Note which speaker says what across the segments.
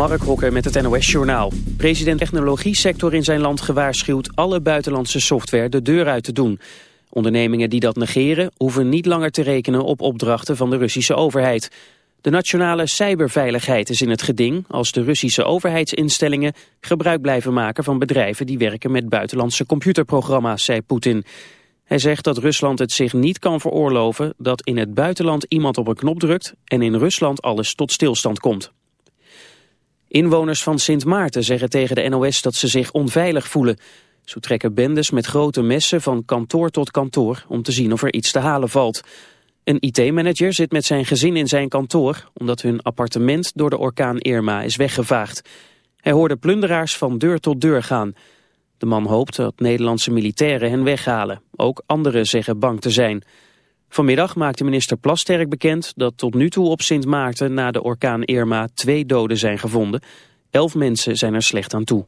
Speaker 1: Mark Hokker met het NOS Journaal. President technologie-sector in zijn land gewaarschuwt alle buitenlandse software de deur uit te doen. Ondernemingen die dat negeren hoeven niet langer te rekenen op opdrachten van de Russische overheid. De nationale cyberveiligheid is in het geding als de Russische overheidsinstellingen gebruik blijven maken van bedrijven die werken met buitenlandse computerprogramma's, zei Poetin. Hij zegt dat Rusland het zich niet kan veroorloven dat in het buitenland iemand op een knop drukt en in Rusland alles tot stilstand komt. Inwoners van Sint Maarten zeggen tegen de NOS dat ze zich onveilig voelen. Zo trekken bendes met grote messen van kantoor tot kantoor om te zien of er iets te halen valt. Een IT-manager zit met zijn gezin in zijn kantoor omdat hun appartement door de orkaan Irma is weggevaagd. Hij hoorde plunderaars van deur tot deur gaan. De man hoopt dat Nederlandse militairen hen weghalen. Ook anderen zeggen bang te zijn. Vanmiddag maakte minister Plasterk bekend dat tot nu toe op Sint Maarten na de orkaan Irma twee doden zijn gevonden. Elf mensen zijn er slecht aan toe.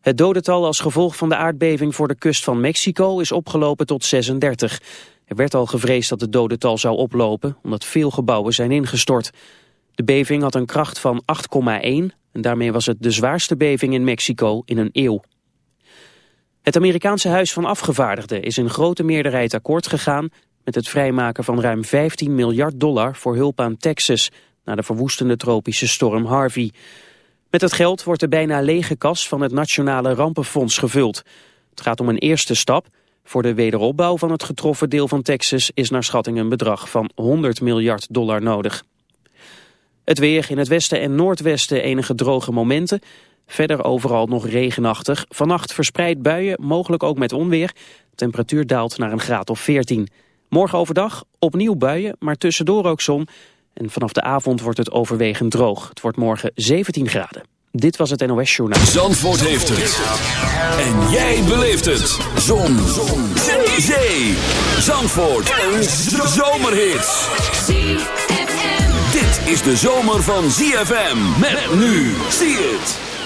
Speaker 1: Het dodental als gevolg van de aardbeving voor de kust van Mexico is opgelopen tot 36. Er werd al gevreesd dat het dodental zou oplopen omdat veel gebouwen zijn ingestort. De beving had een kracht van 8,1 en daarmee was het de zwaarste beving in Mexico in een eeuw. Het Amerikaanse Huis van Afgevaardigden is in grote meerderheid akkoord gegaan met het vrijmaken van ruim 15 miljard dollar voor hulp aan Texas na de verwoestende tropische storm Harvey. Met het geld wordt de bijna lege kas van het Nationale Rampenfonds gevuld. Het gaat om een eerste stap. Voor de wederopbouw van het getroffen deel van Texas is naar schatting een bedrag van 100 miljard dollar nodig. Het weer in het westen en noordwesten enige droge momenten. Verder overal nog regenachtig. Vannacht verspreid buien, mogelijk ook met onweer. Temperatuur daalt naar een graad of 14. Morgen overdag opnieuw buien, maar tussendoor ook zon. En vanaf de avond wordt het overwegend droog. Het wordt morgen 17 graden. Dit was het NOS Journaal.
Speaker 2: Zandvoort heeft het. En jij beleeft het. Zon. zon. Zee. Zandvoort. Een zomerhit. Dit is de zomer van ZFM. Met nu. Zie het.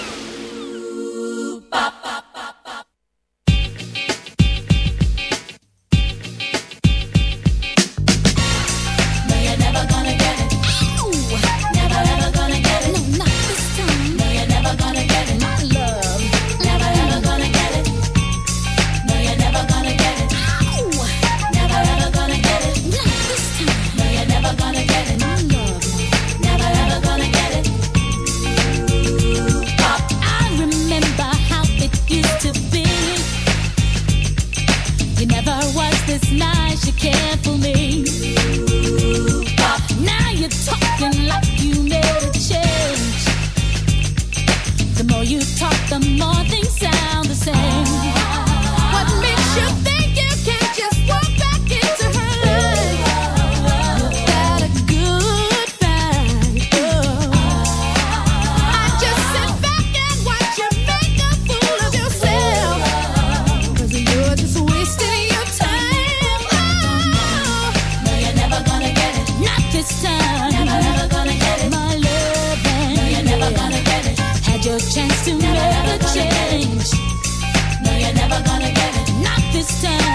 Speaker 2: understand.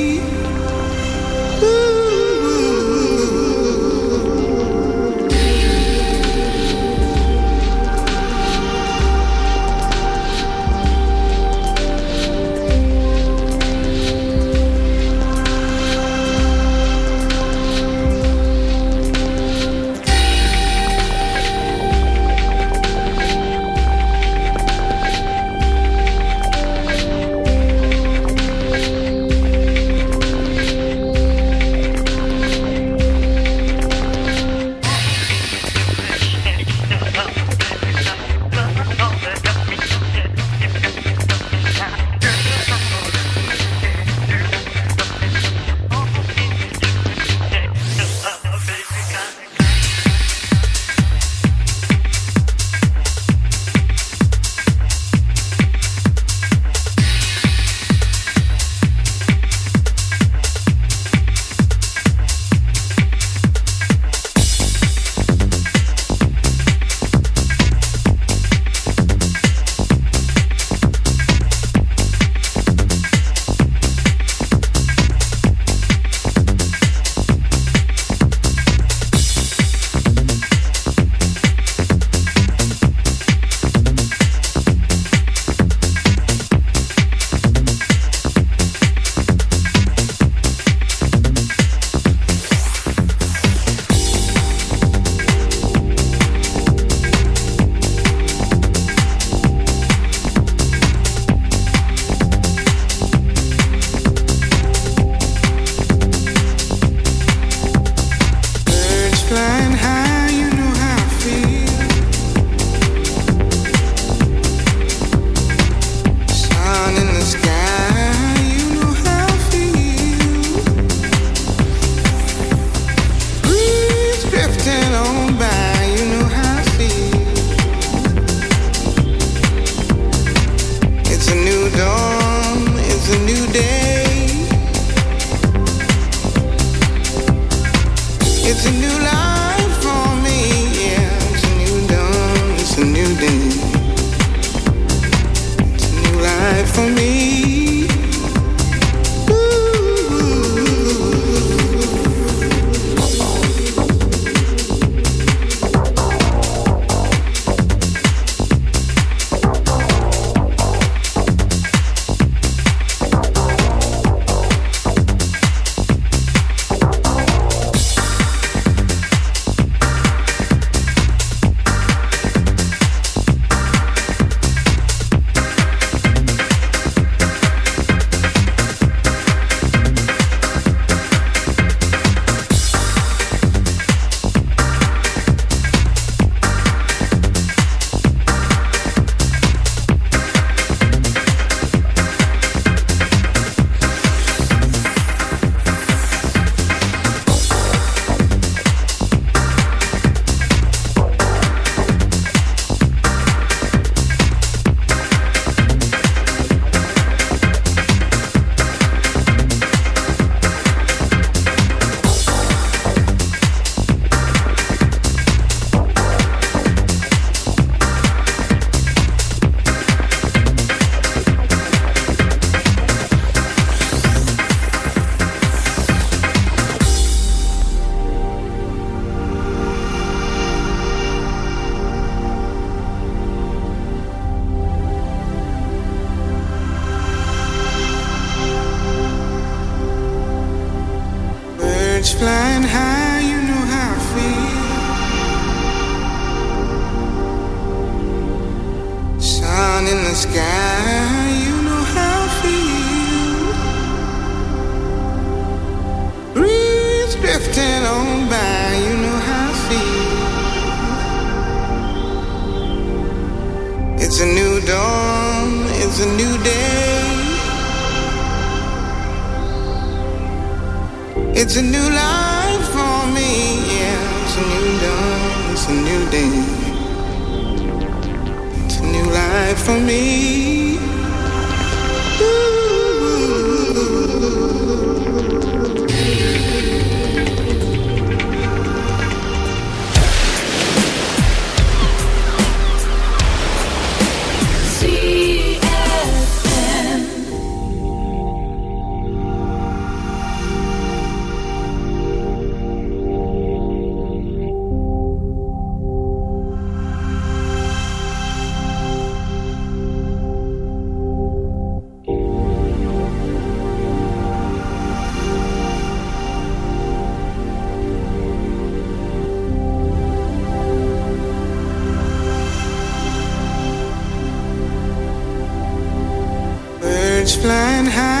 Speaker 3: Flying high,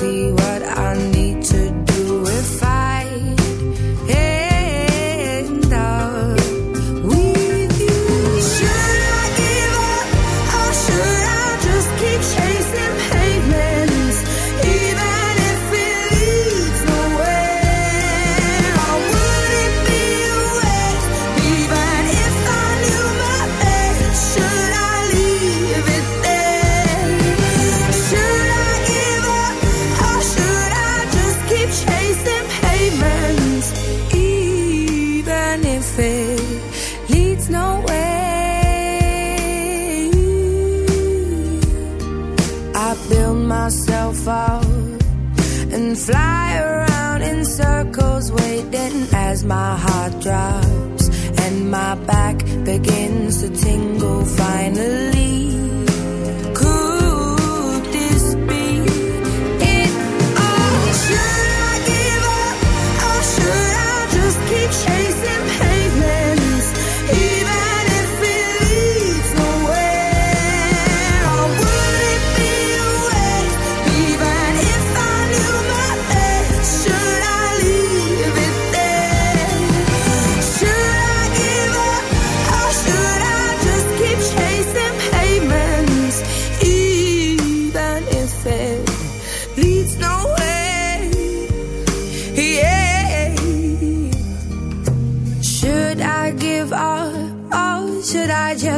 Speaker 4: exactly what